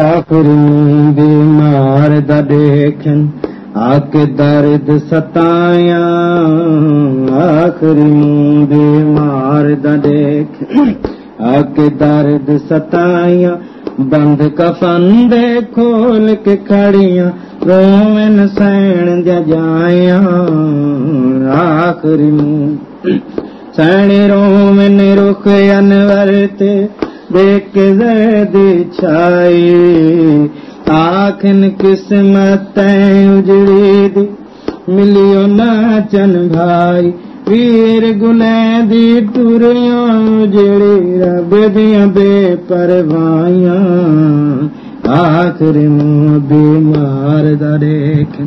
ਆਖਰੀ ਬਿਮਾਰ ਦਾ ਦੇਖਨ ਆਕੇ ਦਰਦ ਸਤਾਇਆ, ਆਖਰੀ ਬਿਮਾਰ ਦਾ ਦੇਖ ਆਕੇ ਦਰਦ ਸਤਾਇਆ, ਬੰਦ ਕਫਨ ਦੇ ਖੋਲ ਕੇ ਖੜੀਆਂ ਰੋਵਨ ਸੈਣ ਜਾਇਆ, ਆਖਰੀ ਸੈਣ ਰੋਵਨ ਰੁਖ ਅਨਵਰ ਤੇ देख जैद छाई आखिन किस्मत उजड़ी दी मिलियो नाचन भाई वीर गुलै दी तुरिया उजड़ी। रब दिया बेपरवाइया आखिर मुंह बीमार दरेख